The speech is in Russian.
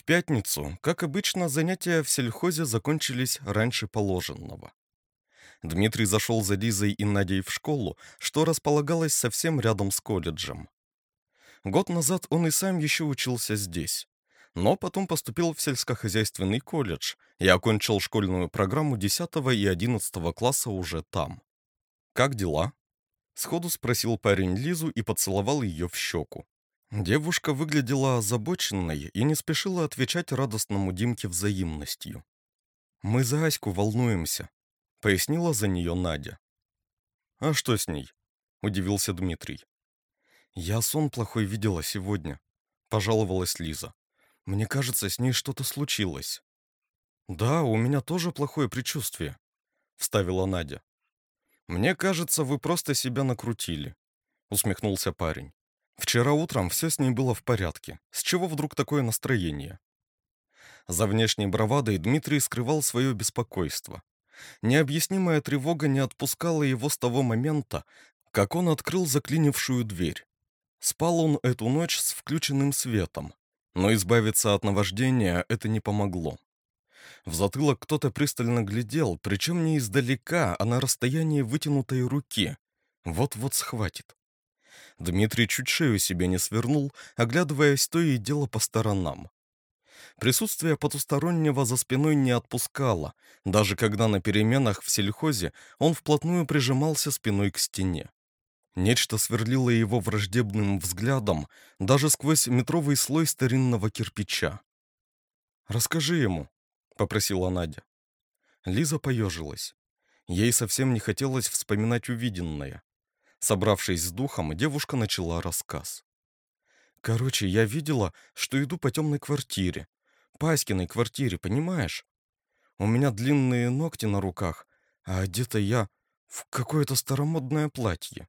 В пятницу, как обычно, занятия в сельхозе закончились раньше положенного. Дмитрий зашел за Лизой и Надей в школу, что располагалось совсем рядом с колледжем. Год назад он и сам еще учился здесь, но потом поступил в сельскохозяйственный колледж и окончил школьную программу 10 и 11 класса уже там. «Как дела?» — сходу спросил парень Лизу и поцеловал ее в щеку. Девушка выглядела озабоченной и не спешила отвечать радостному Димке взаимностью. «Мы за Аську волнуемся», — пояснила за нее Надя. «А что с ней?» — удивился Дмитрий. «Я сон плохой видела сегодня», — пожаловалась Лиза. «Мне кажется, с ней что-то случилось». «Да, у меня тоже плохое предчувствие», — вставила Надя. «Мне кажется, вы просто себя накрутили», — усмехнулся парень. «Вчера утром все с ней было в порядке. С чего вдруг такое настроение?» За внешней бравадой Дмитрий скрывал свое беспокойство. Необъяснимая тревога не отпускала его с того момента, как он открыл заклинившую дверь. Спал он эту ночь с включенным светом, но избавиться от наваждения это не помогло. В затылок кто-то пристально глядел, причем не издалека, а на расстоянии вытянутой руки. Вот-вот схватит. Дмитрий чуть шею себе не свернул, оглядываясь то и дело по сторонам. Присутствие потустороннего за спиной не отпускало, даже когда на переменах в сельхозе он вплотную прижимался спиной к стене. Нечто сверлило его враждебным взглядом даже сквозь метровый слой старинного кирпича. «Расскажи ему», — попросила Надя. Лиза поежилась. Ей совсем не хотелось вспоминать увиденное. Собравшись с духом, девушка начала рассказ. «Короче, я видела, что иду по темной квартире. Паськиной квартире, понимаешь? У меня длинные ногти на руках, а одета я в какое-то старомодное платье.